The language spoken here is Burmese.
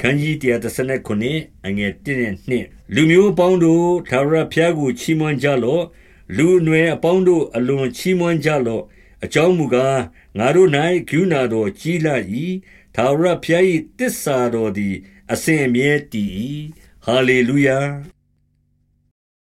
ခန်းကြီး139အငယ်1နဲ့2လူမျိုးအပေါင်းတို့သာရဖျားကိုချီးမွမ်းကြလော့လူအနွယ်အပေါင်းတို့အလွန်ချီးမွမ်းကြလော့အကြောင်းမူကားငါတို့၌ဂုဏတော်ကြီးလာ၏သာရဖျား၏တစ္ဆာတော်သည်အစဉ်အမြဲတည်၏ဟာလေလုယာ